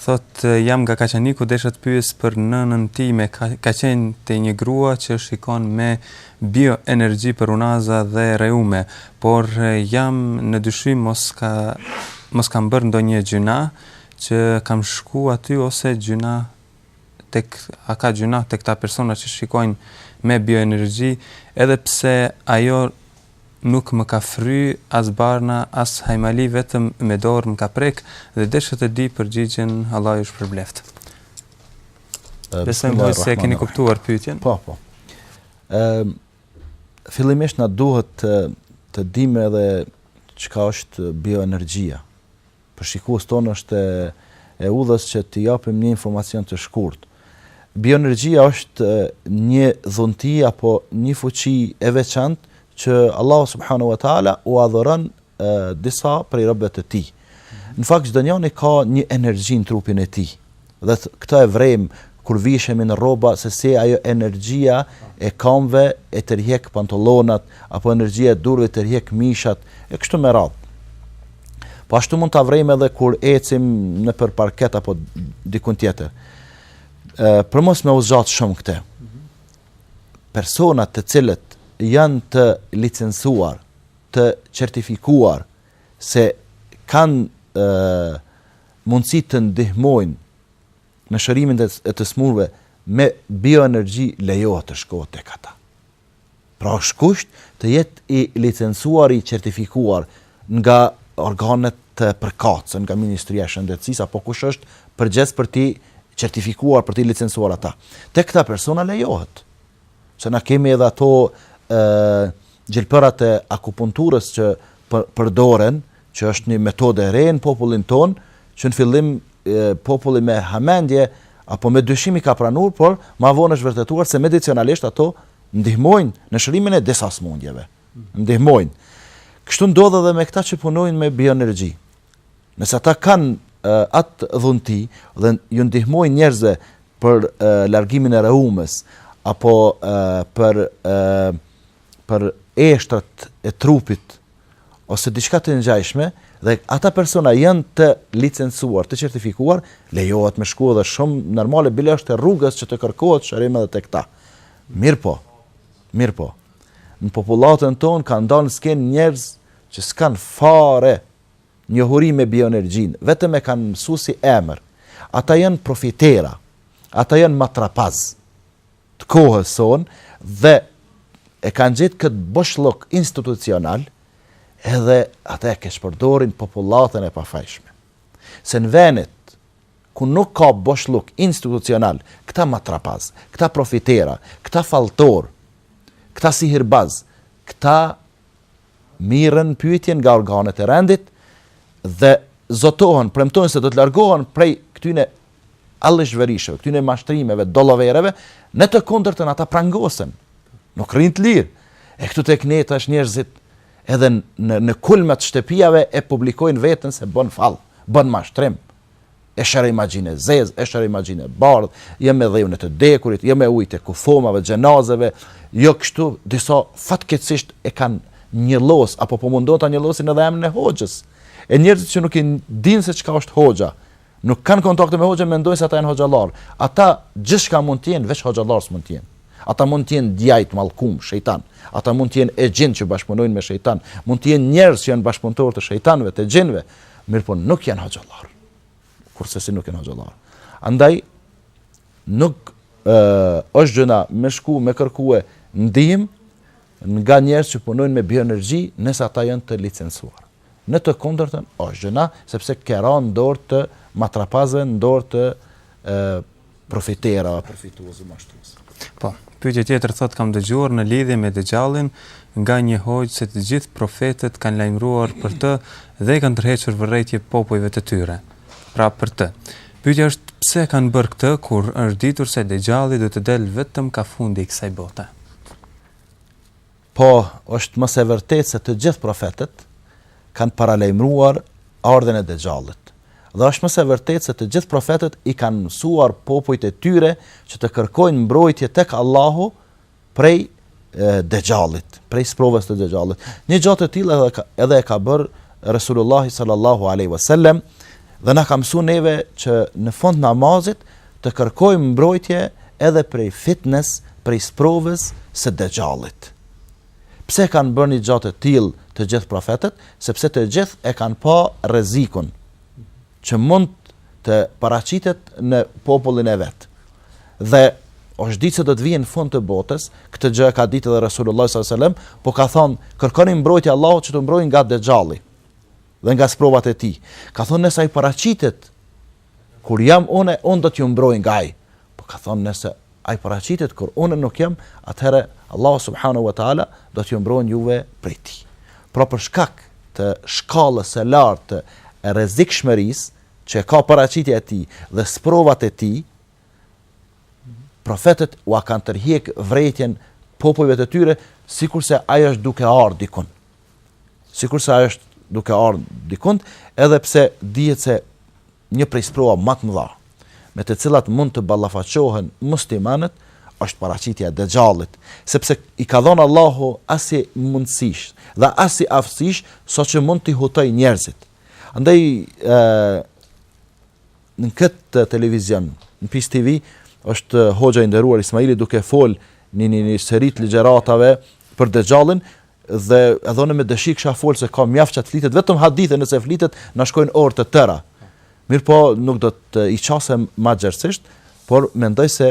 Thotë jam nga Kaçaniku desha të pyes për nënën time ka qenë te një grua që shikon me bioenergji për unaza dhe reume por jam në dyshim mos ka mos kam bërë ndonjë gjynah që kam shku aty ose gjynah tek a ka gjynah te këta persona që shikojnë me bioenergji edhe pse ajo nuk më ka fry as barna as hajmali vetëm me dorë më ka prek dhe desha të di përgjigjen Allahu ju shpërbleftë Besoj hoxhë se keni kuptuar pyetjen. Po, po. Ëm fillimisht na duhet të të dimë edhe çka është bioenergjia. Për shikuesit tonë është e udhës që t'i japim një informacion të shkurtë. Bioenergjia është një dhunti apo një fuqi e veçantë që Allahu subhanahu wa taala ua dhuron disa prej robëve të tij. Në fakt çdo njeri ka një energji në trupin e tij. Dhe këtë e vrejmë kur vishemi në rroba se si ajo energjia e kamve e tërhjek pantollonat apo energjia e durve tërhjek këmishat e kështu me radhë. Po ashtu mund ta vrejmë edhe kur ecim nëpër parket apo dikun tjetër. Ë për mos me u zgjat shumë këtë. Personat të cilët janë të licencuar, të certifikuar se kanë mundësi të ndihmojnë në shërimin e të smurve me bioenergji lejohet të shkohet tek ata. Pra është kusht të jetë i licencuar i certifikuar nga organet përkatëse, nga Ministria e Shëndetësisë apo kush është përgjegjës për t'i certifikuar, për t'i licencuar ata. Tek këta persona lejohet. Se na kemi edhe ato ë gjelpërat e akupunkturës që përdoren që është një metodë e re në popullin tonë, që në fillim populli me hamendje apo me dyshim i ka pranuar, por më vonë është vërtetuar se medicinalisht ato ndihmojnë në shërimin e disa sëmundjeve. Ndihmojnë. Kështu ndodh edhe me këta që punojnë me bioenergji. Nëse ata kanë atë dhunti dhe ju ndihmojnë njerëzve për largimin e reumës apo për për eshtrat e trupit ose diçka të ngjajshme dhe ata persona janë të licencuar, të certifikuar, lejohet me shku dhe shumë normale, bile është e rrugës që të kërkohet shërim edhe tek ta. Mirëpo, mirëpo. Në popullatën tonë kanë dalë në skenë njerëz që s'kan fare njohuri me bioenergjinë, vetëm e kanë mësu si emër. Ata janë profitera, ata janë matrapaz. të kohës sonë dhe e kanë gjetë këtë boshllëk institucional edhe ata e keqpërdorin popullatën e pafajshme. Se në venet ku nuk ka boshllëk institucional, këta matrapaz, këta profitera, këta falltor, këta sihirbaz, këta mirren në pyetje nga organet e rendit dhe zotohen, premtojnë se do të largohen prej këtyne allishverisheve, këtyne mashtrimeve, dollovereve, në të kundërtën ata prangosen. Nuk rrinë të lirë. E këtu tek ne tash njerëzit edhe në në kulmat e shtëpiave e publikojnë veten se bën fall, bën mashtrim, E shëroj magjinë e zezë, e shëroj magjinë e bardhë, jo me dheun e të dekurit, jo me ujtë e kufomave, xhenazeve, jo kështu, disa fatkeqsisht e kanë njollos, apo po mundohen të njollosin edhe emnin e hoxhës. E njerëzit që nuk i dinë se çka është hoxha, nuk kanë kontakte me hoxhën, mendojnë se ata janë hoxhallarë. Ata gjithçka mund t'jenë, veç hoxhallarë s'mund t'jenë. Ata mund të jenë djaj t'mallkum, shejtan. Ata mund të jenë exhinë që bashkëpunojnë me shejtan. Mund të jenë njerëz që janë bashkëpunëtorë të shejtanëve, të xhinëve. mirëpo nuk janë hoxhallarë. Kursesi nuk janë hoxhallarë. Andaj nuk ë është gjynah me shku me kërkue ndihmë nga njerëz që punojnë me bioenergji, nëse ata janë të licencuar. Në të kundërtën është gjynah, sepse ke ra në dorë të matrapazëve, në dorë të profiterave, përfituesve, mashtrusve. Po, pyetje tjetër thotë kam dëgjuar në lidhje me Dexhallin nga një hoxhë se të gjithë profetët kanë lajmëruar për të dhe i kanë tërhequr vërejtje popujve të tyre. Pra për të. Pyetja është pse e kanë bërë këtë kur është ditur se Dexhalli do të del vetëm ka fundi i kësaj bote. Po, është më se e vërtetë se të gjithë profetët kanë paralajmëruar ardhjen e Dexhallit. Dhe është më se e vërtetë se të gjithë profetët i kanë mësuar popujt e tyre që të kërkojnë mbrojtje tek Allahu prej Dexhallit, prej sprovës të Dexhallit. Një gjë të tillë edhe edhe e ka bërë Resulullah sallallahu alaihi wasallam dhe na ka mësuar neve që në fund namazit Të kërkojmë mbrojtje edhe prej fitnes, prej sprovës së Dexhallit. Pse kanë bërë një gjë të tillë të gjithë profetët? Sepse të gjithë e kanë pa rrezikun që mund të paraqitet në popullin e vet. Dhe është ditë se do të vijë në fund të botës, këtë gjë e ka ditë edhe Resulullah sallallahu alajhi wasallam, po ka thonë, kërkoni mbrojtje Allahut që t'ju mbrojë nga Dexhalli dhe nga sprovat e tij. Ka thonë nëse ai paraqitet Kur jam unë, unë do t'ju mbroj nga ai. Po ka thonë nëse ai paraqitet kur unë nuk jam, atëherë Allahu subhanahu wa ta'ala do t'ju mbron juve prej tij. Pra për shkak të shkallës së lartë të rrezikshmërisë që e ka paraqitja e tij dhe sprovat e tij, profetët ua kanë tërhjek vërejtjen popujve të tyre, sikurse ai është duke ardhur dikun. sikurse ajo është duke ardhur dikund, edhe pse dihet se një prej sprovave më të mëdha me të cilat mund të ballafaqohen muslimanët është paraqitja e Dexhallit, sepse i ka dhënë Allahu asi mundësish dhe asi aftësish saqë mund t'i hutojë njerëzit. Andaj ë në këtë televizion, në Peace TV, është hoxha i nderuar Ismaili duke fol në një një seri të ligjëratave për Dexhallin, Dhe edhe unë me dëshirë kisha fol se ka mjaft ça t'flitet, vetëm hadithe nëse flitet na shkojnë orë të tëra. Mirpo nuk do t'i qasem ma gjerësisht, por mendoj se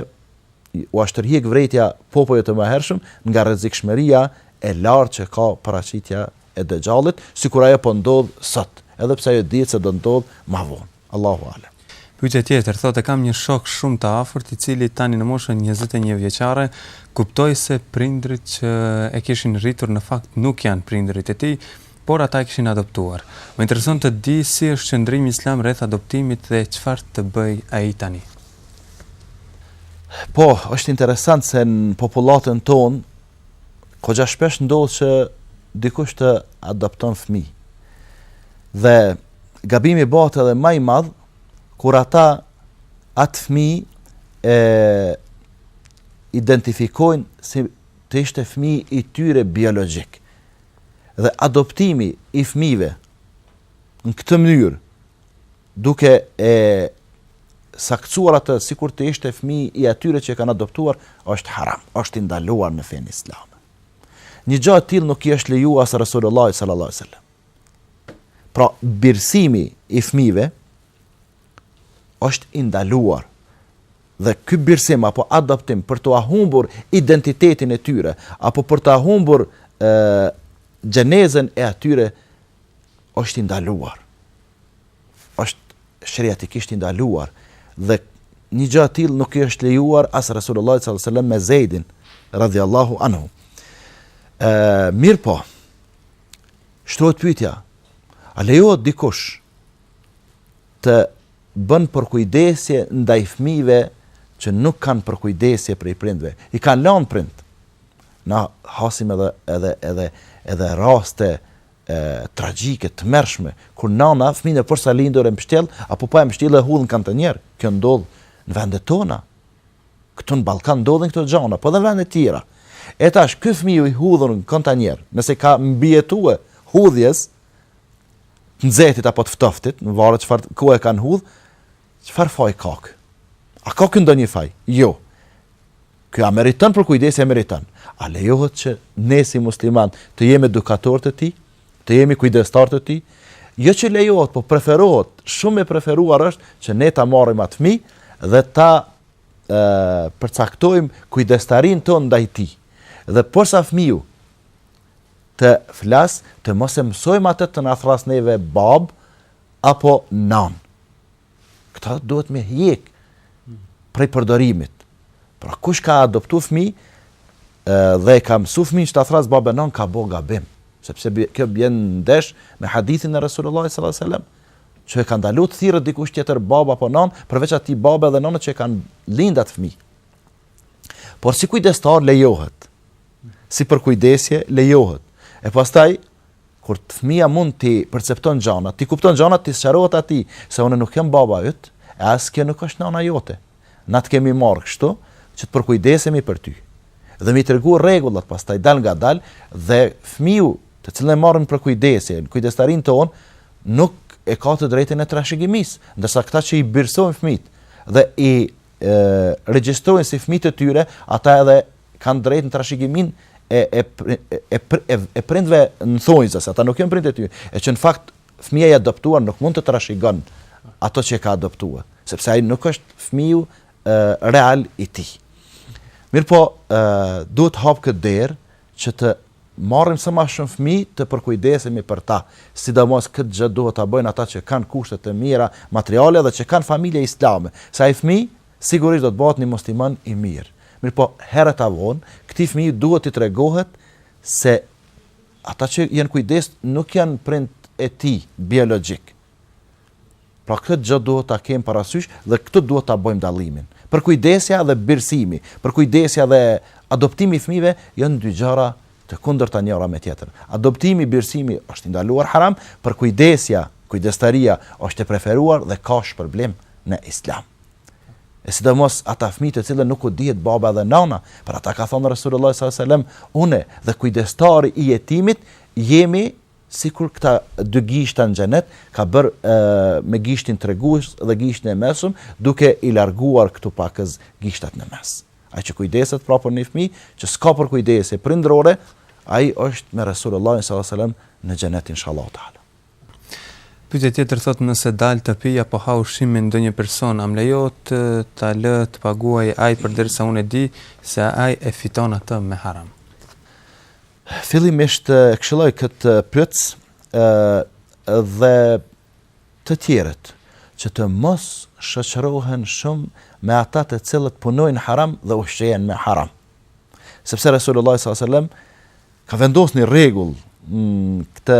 u asht tërhjek vrejtja popujve të mëhershëm nga rrezikshmëria e lartë që ka paraqitja e Dexhallit, sikur ajo po ndodh sot, edhe pse ajo dihet se do ndodh ma vonë. Allahu Alem. Pyetje tjetër, thotë e kam një shok shumë të afërt i cili tani në moshën njëzet e një vjeçare kuptoi se prindërit që e kishin rritur në fakt nuk janë prindërit e tij, por ata e kishin adoptuar. Më intereson ta di si është qëndrimi islam rreth adoptimit dhe çfarë të bëj ai tani. Po, është interesant se në popullatën tonë kogja shpesh ndodh që dikush të adopton fëmijë. Dhe gabimi bëhet edhe më i madh kur ata atë fëmijë e identifikojnë si të ishte fëmijë i tyre biologjik. Dhe adoptimi i fëmijëve në këtë mënyrë duke e saktësuar atë sikur të ishte fëmijë i atyre që e kanë adoptuar është haram, është i ndaluar në fenë islame. Një gjë e tillë nuk i është lejuar as Resulullah sallallahu alaihi wasallam. Pra, birësimi i fëmijëve është i ndaluar. Dhe ky birësim apo adoptim për t'ua humbur identitetin e tyre, apo për t'ua humbur gjenezën e atyre, është i ndaluar. Është shëriatikisht i ndaluar. Dhe një gjë e tillë nuk i është lejuar as Resulullah s.a.s. me Zejdin, radhjallahu anhu. Mirëpo, shtrohet pyetja, a lejohet dikush të bën përkujdesje ndaj fëmijëve që nuk kanë përkujdesje prej prindve, i kanë lanë prindt. Na hasim edhe edhe edhe edhe raste e, tragjike, të tmerrshme, kur nana, fëmijën e porsalindur e mbshtjell, apo pa e mbshtjell e hudh në kontejner. Kjo ndodh në vendet tona, Këtu në Ballkan ndodhin këto gjëra, po edhe në vende të tjera. E tash ky fëmijë i hudhur në kontejner, nëse ka mbijetue hudhjes, të nxehtit apo të ftoftit, varet çfarë ku e kanë hudhë, çfarë faj ka ky? A ka ky ndonjë faj? Jo. Ky a meriton përkujdesje e meriton. A lejohet që ne si musliman të jemi edukatorë të tij? të jemi kujdestar të tij, jo që lejohet, po preferohet, shumë e preferuar është që ne ta marrim atë fëmijë dhe ta ë përcaktojmë kujdestarinë tonë ndaj tij. Dhe porsa fëmiu të flas, të mos e mësojmë atë të na thrras neve bab apo nan. Këtë duhet me hjek prej përdorimit. Pra kush ka adoptu fmi dhe e ka mësu fmin që ta thrras babë e non ka bo gabim. Sepse kjo bjen ndesh me hadithin e Resulullah s.a.s. Që e ka ndalu të thirret dikush tjetër babë apo non, përveç atij babe dhe none që e kanë lind at fmi. Por si kujdestari lejohet, si përkujdesje lejohet. E pastaj, kur t' fëmija mund t'i percepton gjanat, t'i kupton gjanat, t'i sqarohet atij, se unë nuk jam baba yt, e as kjo nuk është nana jote. Na të kemi marrë kështu, që të përkujdesemi për ty. Dhe m'i tregu rregullat, pastaj dalngadal, dhe fëmiju të cilin e marrim përkujdesje, në kujdestarinë tonë, nuk e ka të drejtën e trashëgimisë, ndërsa këta që i birësojnë fëmijët, dhe i regjistrojnë si fëmijët e tyre, ata edhe kanë drejtë në trashëgiminë e e e e e prindve në thonjëza, se ata nuk janë prindët e tyre. E që në fakt fëmija i adoptuar nuk mund të trashëgon ato që e ka adoptuar, sepse ai nuk është fëmiju real i tij. Mirëpo, duhet hapë këtë derë që të marrim sa më shumë fëmijë të përkujdesemi për ta, sidomos këtë gjë duhet ta bëjnë ata që kanë kushte të mira materiale dhe që kanë familje islame, se ai fëmijë sigurisht do të bëhet një musliman i mirë. Mirëpo, herët a vonë, këtij fëmijë duhet t'i tregohet se ata që janë kujdesë nuk janë prindët e tij biologjikë. Pra këtë gjë duhet ta kemë parasysh dhe këtë duhet ta bëjmë dallimin. Përkujdesja dhe birësimi, përkujdesja dhe adoptimi i fëmijëve janë dy gjëra të kundërta njëra me tjetrën. Adoptimi, birësimi është i ndaluar haram, përkujdesja, kujdestaria është e preferuar dhe ka shpërblim në Islam. E sidomos ata fëmijë të cilëve nuk u dihet baba dhe nana, për ata ka thënë Resulullah sallallahu alajhi wasallam, unë dhe kujdestari i jetimit jemi sikur këta dy gishta në xhenet, ka bërë me gishtin tregues dhe gishtin e mesëm, duke i larguar këtu pakëz gishtat në mes. Ai që kujdeset pra për një fëmijë që s'ka përkujdesje prindërore, ai është me Resulullahin sallallahu alaihi wasallam në xhenet inshallahu taala. Pyetja tjetër thotë nëse dal të pij apo ha ushqim me ndonjë person, a më lejohet ta lë të paguajë ai përderisa unë e di se ai e fiton atë me haram? Fillimisht e këshilloj këtë pyetës dhe të tjerët që të mos shoqërohen shumë me ata të cilët punojnë haram dhe ushqehen me haram. Sepse Resulullah s.a.s. ka vendosë një rregull në këtë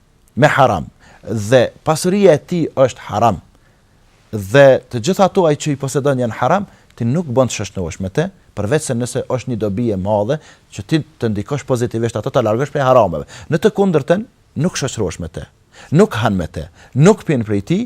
me haram dhe pasuria e tij është haram dhe të gjitha ato ai që i posedon janë haram, ti nuk bën të shoqërohesh me të, përveçse nëse është një dobi e madhe që ti të ndikosh pozitivisht atë ta largosh prej harameve. Në të kundërtën, nuk shoqërohesh me të, nuk han me të, nuk pin prej tij,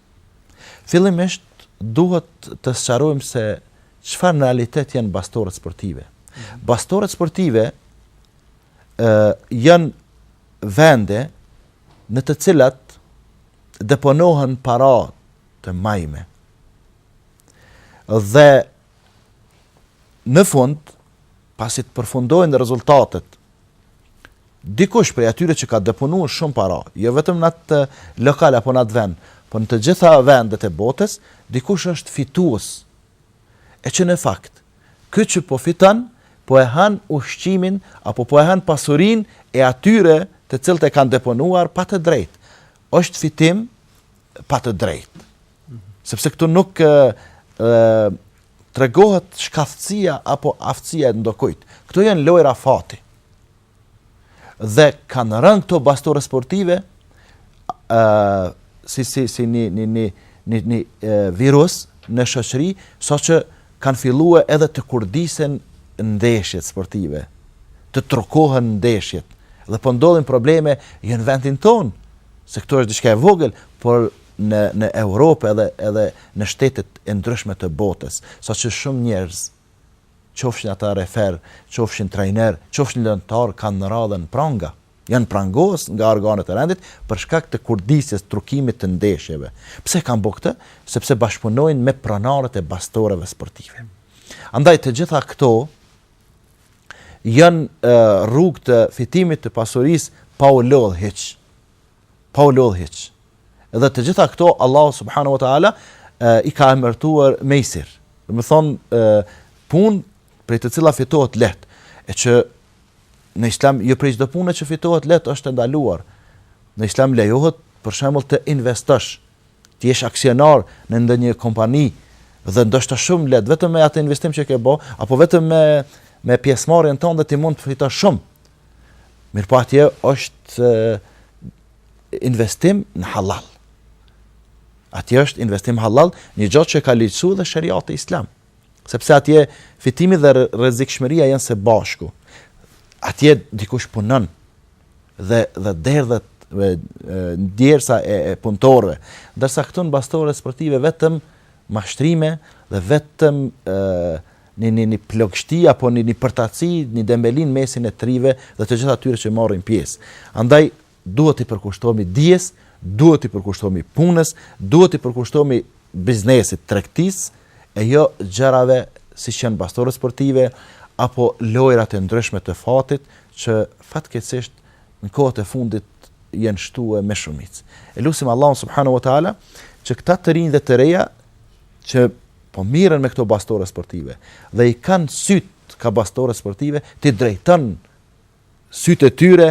Fillimisht duhet të sqarojmë se çfarë në realitet janë bastoret sportive. Bastoret sportive ë janë vende në të cilat deponohen para të majme. Dhe në fund pasi të përfundojnë rezultatet, dikush prej atyre që ka deponuar shumë para, jo vetëm në atë lokal apo në atë vend, por në të gjitha vendet e botës, dikush është fitues. E që në fakt, ky që po fiton, po e han ushqimin apo po e han pasurinë e atyre të cilët e kanë deponuar pa të drejtë. Është fitim pa të drejtë. Sepse këtu nuk tregohet shkathësia apo aftësia e ndokujt. Këto janë lojra fati. Dhe kanë rënë këto bastore sportive ë si si si një një një një një virus në shoqëri, sa që kanë filluar edhe të kurdisen ndeshjet sportive, të trukohen ndeshjet dhe po ndodhin probleme jo në vendin tonë, se këto është diçka e vogël, por në në Europë edhe edhe në shtetet e ndryshme të botës, saqë shumë njerëz, qofshin ata referë, qofshin trajnerë, qofshin lojtarë kanë ra edhe në pranga, janë prangos nga organet e rendit për shkak të kurdisjes, trukimit të ndeshjeve. Pse kanë bërë këtë? Sepse bashkëpunojnë me pronarët e bastoreve sportive. Andaj të gjitha këto janë rrugë të fitimit të pasurisë pa u lodh hiç. Pa u lodh hiç. Dhe të gjitha këto Allahu subhanahu wa taala i ka emërtuar meisir. Do të thotë punë prej të cila fitohet lehtë, e që në Islam jo prej çdo pune që fitohet lehtë është e ndaluar. Në Islam lejohet për shembull të investosh, të jesh aksionar në ndonjë kompani dhe ndoshta shumë lehtë vetëm me atë investim që ke bë, apo vetëm me me pjesëmarrjen tënde ti mund të fitosh shumë. Mirpo atje është investim në halal. Atje është investim halal, një gjë që ka leju edhe sheriati islam. Sepse atje fitimi dhe rrezikshmëria janë së bashku. Atje dikush punon dhe, dhe derdhet edhe djersa e, e punëtorve. Ndërsa këtu në bastore sportive vetëm mashtrime dhe vetëm e, një, një, një plogështi apo një, një përtaci, një dembeli n'mesin e të rive dhe të gjithë atyre që marrin pjesë. Andaj, duhet t'i përkushtohemi dijes, duhet t'i përkushtohemi punës, duhet t'i përkushtohemi biznesit, tregtisë, e jo gjërave siç janë bastoret sportive apo lojërat e ndryshme të fatit që fatkeqësisht në kohët e fundit janë shtuar me shumicë. E lutim Allahun subhanahu wa taala që këta të rinj dhe të reja që po mirën me këto bastore sportive dhe i kanë syt ka bastore sportive t'i drejton sytë e tyre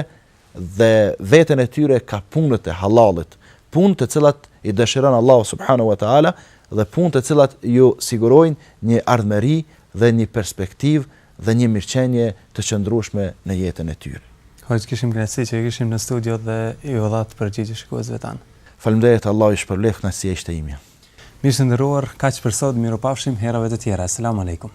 dhe veten e tyre kah punët e halalit, punë të cilat i dëshiron Allahu subhanahu wa ta'ala dhe punë të cilat ju sigurojnë një ardhmëri dhe një perspektivë dhe një mirëqenie të qëndrueshme në jetën e tyre. Hoxhë, kishim kënaqësi që ju kishim në studio dhe iu dhatë përgjigje shikuesve tanë. Faleminderit, Allahu ju shpërbleftë, kënaqësia ishte imja. Mirë të nderuar, kaq për sot, mirupafshim herave të tjera. Selam aleikum.